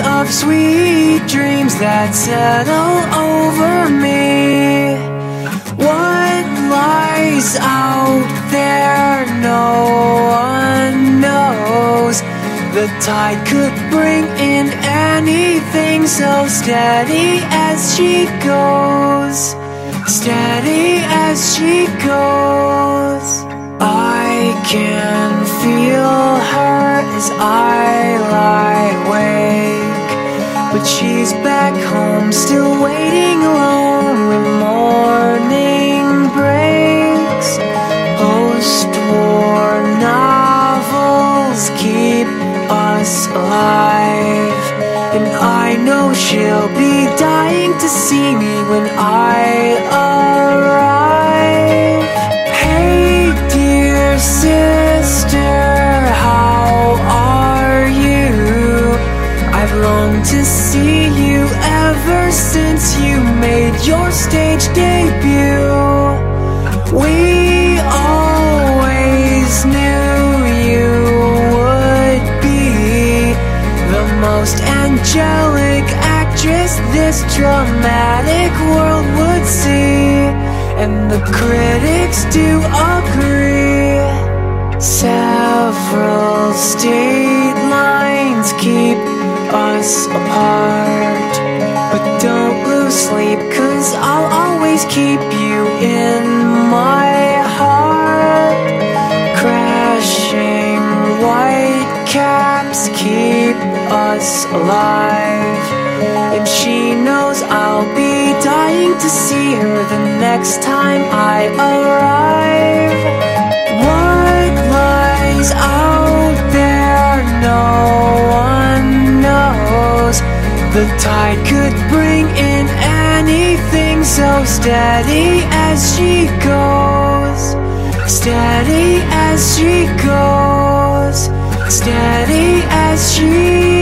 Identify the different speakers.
Speaker 1: of sweet dreams that settle over me. What lies out there, no one knows. The tide could bring in anything so steady as she goes. Steady as she goes. I can But she's back home, still waiting alone when morning breaks. Post war novels keep us alive. And I know she'll be dying to see me when I longed to see you ever since you made your stage debut. We always knew you would be the most angelic actress this dramatic world would see. And the critics do agree. Us apart. But don't lose sleep, cause I'll always keep you in my heart. Crashing white caps keep us alive. And she knows I'll be dying to see her the next time I arrive. The tide could bring in anything so steady as she goes. Steady as she goes. Steady as she goes.